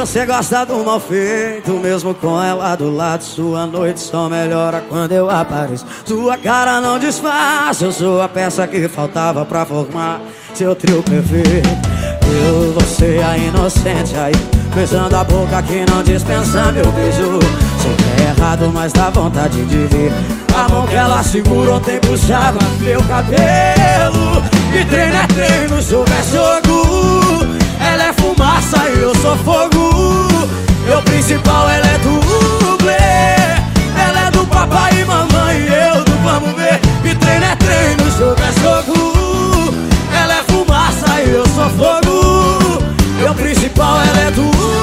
Você gosta do mal feito, mesmo com ela do lado. Sua noite só melhora quando eu apareço. Sua cara não disfarça, eu sou a peça que faltava pra formar seu trio perfeito. Eu, você, a inocente aí, beijando a boca que não dispensa meu beijo. Que é errado, mas dá vontade de ver. A mão que ela segura ontem puxava meu cabelo. E treino é treino, jogo é jogo. Principal, ela é dublê. Ela é do papai e mamãe e eu do vamos ver E treino é treino, jogo é jogo. Ela é fumaça e eu sou fogo. Meu principal, ela é dublê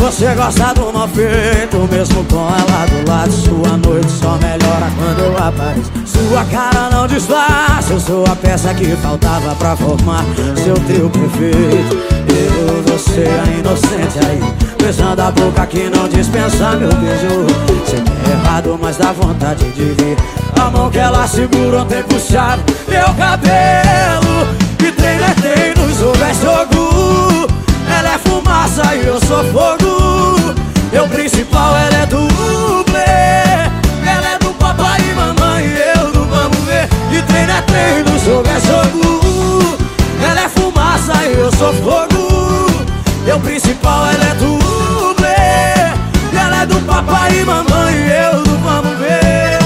Você gosta do mal feito, mesmo com ela do lado Sua noite só melhora quando eu apareço. Sua cara não disfarça, eu sou a peça que faltava pra formar Seu trio perfeito Eu, você, a inocente aí Beijando a boca que não dispensa meu beijo. Sei que é errado, mas dá vontade de ver A mão que ela segura ontem puxado Meu cabelo E treino é treino, jogo é jogo Ela é fumaça e eu sou fogo principal, ela é dublê Ela é do papai e mamãe e eu do vamos ver. E treino é treino, jogo é jogo. Ela é fumaça e eu sou fogo. Meu principal, ela é dublê Ela é do papai e mamãe e eu do vamos ver.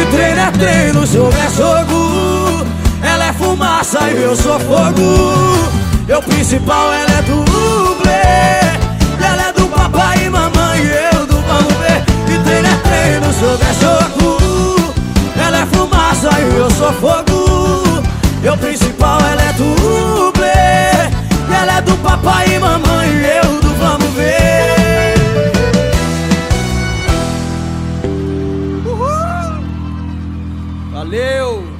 E treino é treino, jogo é jogo. Ela é fumaça e eu sou fogo meu principal, ela é do dublê. Ela é do papai e mamãe, e eu do vamos ver. E treino é treino, jogo é. Ela é fumaça e eu sou fogo. Meu principal, ela é do dublê. Ela é do papai e mamãe, e eu do vamos ver. Uhul. Valeu!